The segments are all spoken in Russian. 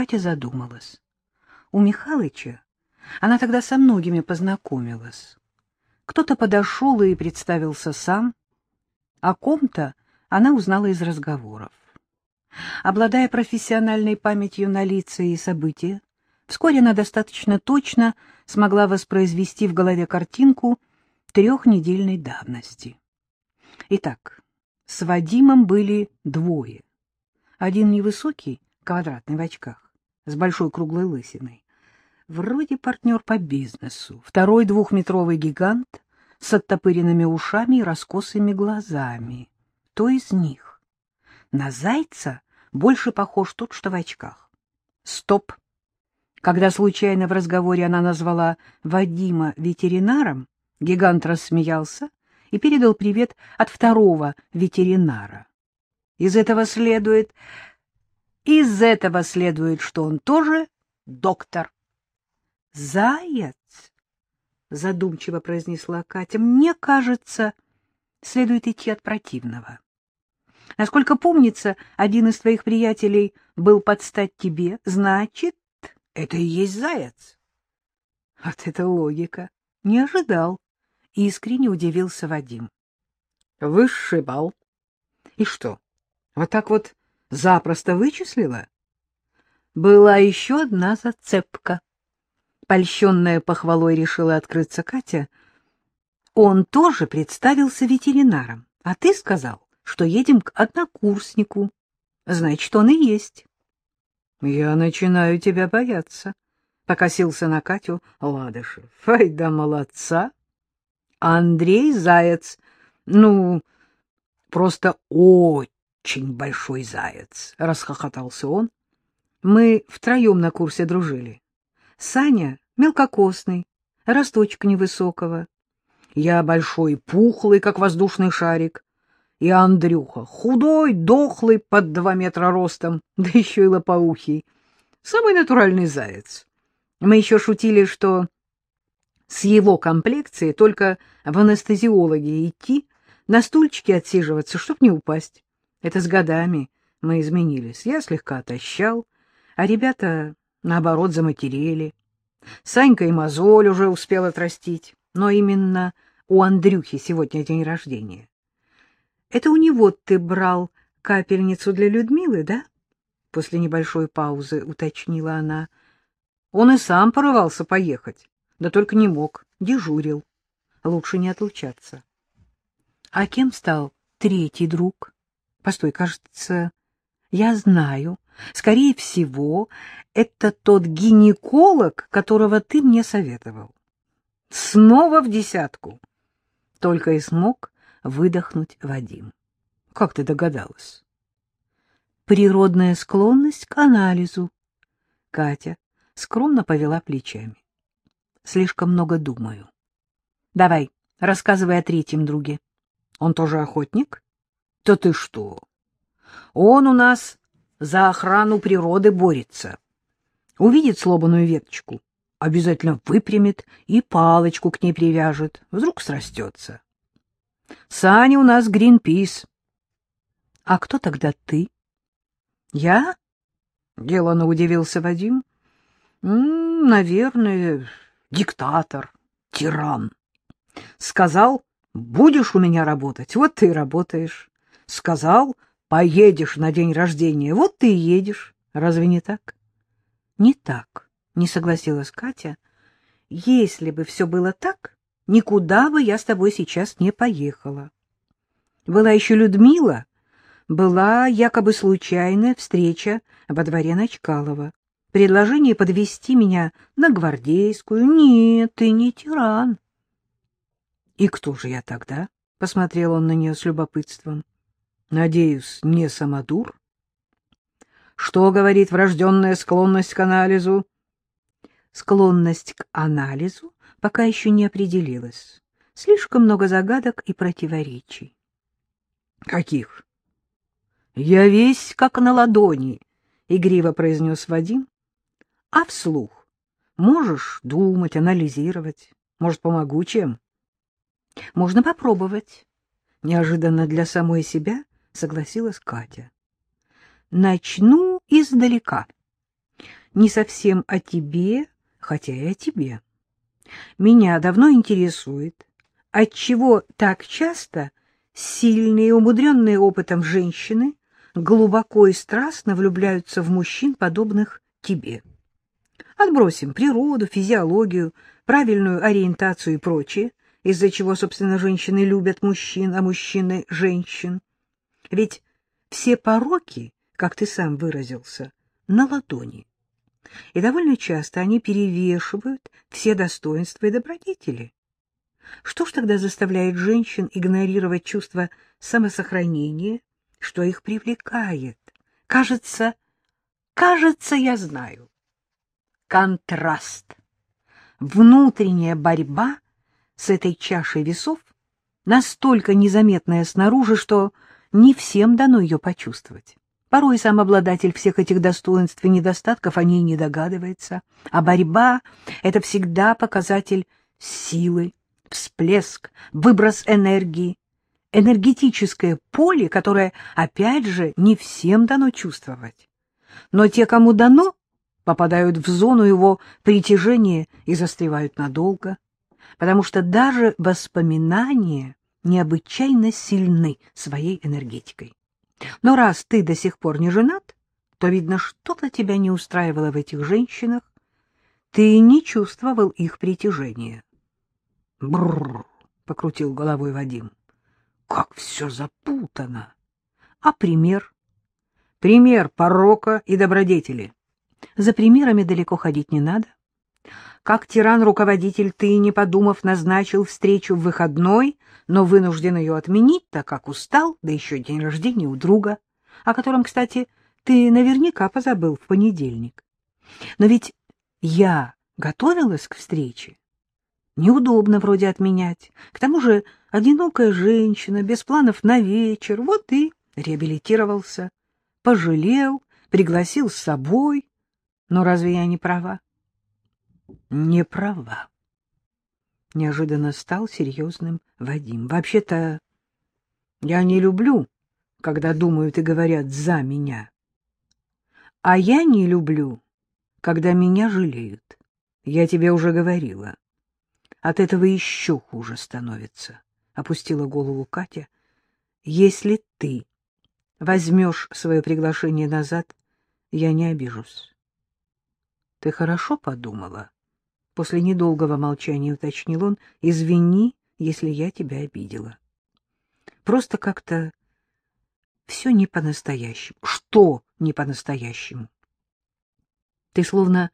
Катя задумалась. У Михалыча она тогда со многими познакомилась. Кто-то подошел и представился сам, о ком-то она узнала из разговоров. Обладая профессиональной памятью на лица и события, вскоре она достаточно точно смогла воспроизвести в голове картинку трехнедельной давности. Итак, с Вадимом были двое. Один невысокий, квадратный в очках, с большой круглой лысиной. Вроде партнер по бизнесу. Второй двухметровый гигант с оттопыренными ушами и раскосыми глазами. Кто из них? На зайца больше похож тот, что в очках. Стоп! Когда случайно в разговоре она назвала Вадима ветеринаром, гигант рассмеялся и передал привет от второго ветеринара. Из этого следует... Из этого следует, что он тоже доктор. Заяц, задумчиво произнесла Катя, мне кажется, следует идти от противного. Насколько помнится, один из твоих приятелей был под стать тебе, значит, это и есть заяц. Вот это логика. Не ожидал. Искренне удивился Вадим. Высший бал. И что, вот так вот запросто вычислила? Была еще одна зацепка. Польщенная похвалой решила открыться Катя. Он тоже представился ветеринаром, а ты сказал, что едем к однокурснику. Значит, он и есть. — Я начинаю тебя бояться, — покосился на Катю Ладышев. — Ай да молодца! Андрей Заяц, ну, просто очень большой заяц, — расхохотался он. Мы втроем на курсе дружили. Саня мелкокосный, росточка невысокого. Я большой, пухлый, как воздушный шарик. И Андрюха худой, дохлый, под два метра ростом, да еще и лопоухий. Самый натуральный заяц. Мы еще шутили, что с его комплекцией только в анестезиологи идти, на стульчике отсиживаться, чтоб не упасть. Это с годами мы изменились. Я слегка отощал, а ребята, наоборот, заматерели. Санька и мозоль уже успел отрастить, но именно у Андрюхи сегодня день рождения. Это у него ты брал капельницу для Людмилы, да? После небольшой паузы уточнила она. Он и сам порывался поехать, да только не мог, дежурил. Лучше не отлучаться. А кем стал третий друг? Постой, кажется, я знаю. Скорее всего, это тот гинеколог, которого ты мне советовал. Снова в десятку. Только и смог выдохнуть Вадим. Как ты догадалась? Природная склонность к анализу. Катя скромно повела плечами. Слишком много думаю. Давай, рассказывай о третьем друге. Он тоже охотник? Да ты что? Он у нас за охрану природы борется. Увидит сломанную веточку, обязательно выпрямит и палочку к ней привяжет. Вдруг срастется. Саня у нас Гринпис. А кто тогда ты? Я? Делано удивился Вадим. М -м, наверное, диктатор, тиран. Сказал, будешь у меня работать, вот ты и работаешь. Сказал, поедешь на день рождения, вот ты и едешь. Разве не так? Не так, не согласилась Катя. Если бы все было так, никуда бы я с тобой сейчас не поехала. Была еще Людмила, была якобы случайная встреча во дворе Ночкалова. Предложение подвести меня на Гвардейскую. Нет, ты не тиран. — И кто же я тогда? — посмотрел он на нее с любопытством. — Надеюсь, не самодур? — Что говорит врожденная склонность к анализу? — Склонность к анализу пока еще не определилась. Слишком много загадок и противоречий. — Каких? — Я весь как на ладони, — игриво произнес Вадим. — А вслух? Можешь думать, анализировать. Может, помогу чем? — Можно попробовать. Неожиданно для самой себя согласилась Катя. — Начну издалека. не совсем о тебе, хотя и о тебе. Меня давно интересует, отчего так часто сильные, умудренные опытом женщины глубоко и страстно влюбляются в мужчин, подобных тебе. Отбросим природу, физиологию, правильную ориентацию и прочее, из-за чего, собственно, женщины любят мужчин, а мужчины — женщин. Ведь все пороки, как ты сам выразился, на ладони. И довольно часто они перевешивают все достоинства и добродетели. Что ж тогда заставляет женщин игнорировать чувство самосохранения, что их привлекает? Кажется, кажется, я знаю. Контраст. Внутренняя борьба с этой чашей весов настолько незаметная снаружи, что не всем дано ее почувствовать. Порой сам обладатель всех этих достоинств и недостатков о ней не догадывается, а борьба — это всегда показатель силы, всплеск, выброс энергии, энергетическое поле, которое, опять же, не всем дано чувствовать. Но те, кому дано, попадают в зону его притяжения и застревают надолго, потому что даже воспоминания необычайно сильны своей энергетикой. Но раз ты до сих пор не женат, то, видно, что-то тебя не устраивало в этих женщинах, ты не чувствовал их притяжения. Бррр, покрутил головой Вадим. Как все запутано. А пример? Пример порока и добродетели. За примерами далеко ходить не надо. Как тиран-руководитель ты, не подумав, назначил встречу в выходной, но вынужден ее отменить, так как устал, да еще день рождения у друга, о котором, кстати, ты наверняка позабыл в понедельник. Но ведь я готовилась к встрече. Неудобно вроде отменять. К тому же одинокая женщина, без планов на вечер. Вот и реабилитировался. Пожалел, пригласил с собой. Но разве я не права? Не права. Неожиданно стал серьезным Вадим. Вообще-то я не люблю, когда думают и говорят «за меня». А я не люблю, когда меня жалеют. Я тебе уже говорила. От этого еще хуже становится, — опустила голову Катя. Если ты возьмешь свое приглашение назад, я не обижусь. Ты хорошо подумала? После недолгого молчания уточнил он. Извини, если я тебя обидела. Просто как-то все не по-настоящему. Что не по-настоящему? Ты словно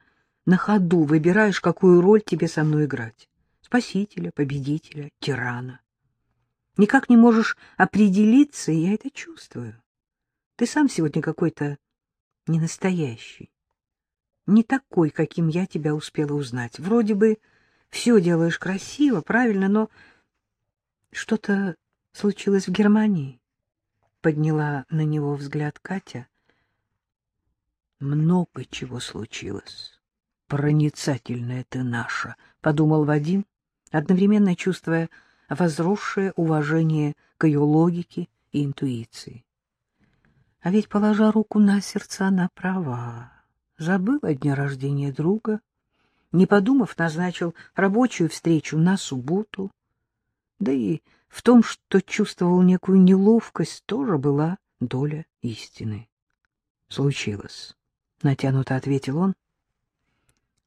на ходу выбираешь, какую роль тебе со мной играть спасителя, победителя, тирана. Никак не можешь определиться, и я это чувствую. Ты сам сегодня какой-то ненастоящий, не такой, каким я тебя успела узнать. Вроде бы все делаешь красиво, правильно, но что-то случилось в Германии. Подняла на него взгляд Катя. Много чего случилось. Проницательная ты наша, — подумал Вадим, одновременно чувствуя возросшее уважение к ее логике и интуиции. А ведь, положа руку на сердце, она права. Забыл о дне рождения друга, не подумав, назначил рабочую встречу на субботу. Да и в том, что чувствовал некую неловкость, тоже была доля истины. «Случилось», — натянуто ответил он.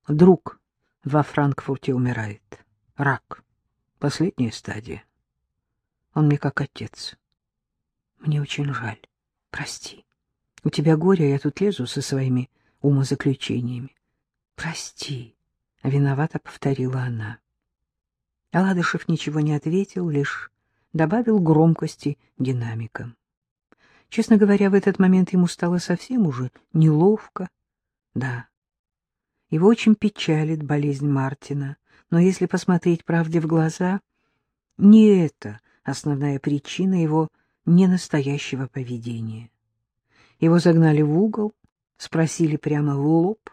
«Друг во Франкфурте умирает». Рак. Последняя стадия. Он мне как отец. Мне очень жаль. Прости. У тебя горе, а я тут лезу со своими умозаключениями. Прости. Виновато повторила она. Аладышев ничего не ответил, лишь добавил громкости динамикам. Честно говоря, в этот момент ему стало совсем уже неловко. Да, его очень печалит болезнь Мартина, но если посмотреть правде в глаза, не это основная причина его ненастоящего поведения. Его загнали в угол, спросили прямо в лоб,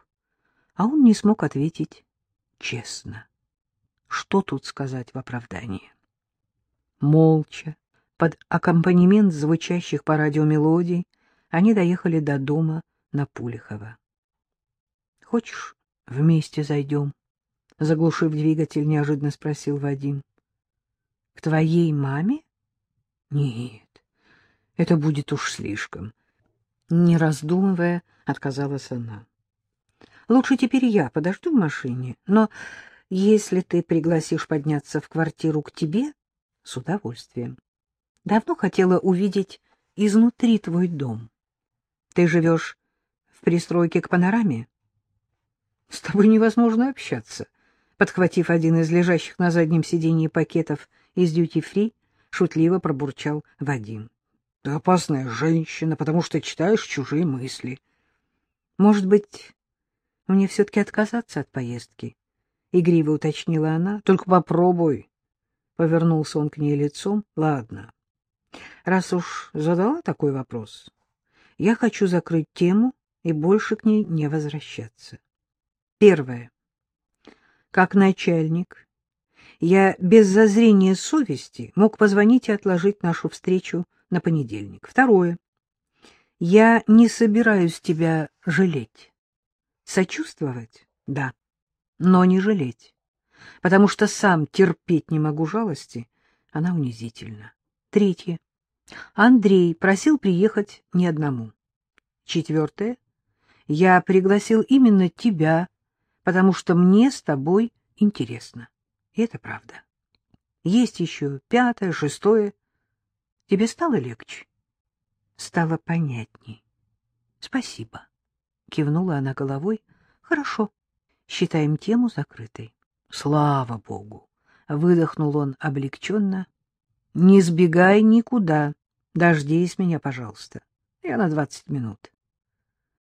а он не смог ответить честно. Что тут сказать в оправдании? Молча, под аккомпанемент звучащих по радио мелодий, они доехали до дома на Пулихова. Хочешь, вместе зайдем? Заглушив двигатель, неожиданно спросил Вадим. — К твоей маме? — Нет, это будет уж слишком. Не раздумывая, отказалась она. — Лучше теперь я подожду в машине, но если ты пригласишь подняться в квартиру к тебе, с удовольствием. Давно хотела увидеть изнутри твой дом. Ты живешь в пристройке к панораме? С тобой невозможно общаться. Подхватив один из лежащих на заднем сиденье пакетов из дьюти-фри, шутливо пробурчал Вадим. — Ты опасная женщина, потому что читаешь чужие мысли. — Может быть, мне все-таки отказаться от поездки? — игриво уточнила она. — Только попробуй. Повернулся он к ней лицом. — Ладно. Раз уж задала такой вопрос, я хочу закрыть тему и больше к ней не возвращаться. Первое. Как начальник, я без зазрения совести мог позвонить и отложить нашу встречу на понедельник. Второе. Я не собираюсь тебя жалеть. Сочувствовать? Да, но не жалеть. Потому что сам терпеть не могу жалости, она унизительна. Третье. Андрей просил приехать не одному. Четвертое. Я пригласил именно тебя, потому что мне с тобой интересно. И это правда. Есть еще пятое, шестое. Тебе стало легче? Стало понятней. Спасибо. Кивнула она головой. Хорошо. Считаем тему закрытой. Слава богу. Выдохнул он облегченно. Не сбегай никуда. Дождись меня, пожалуйста. Я на двадцать минут.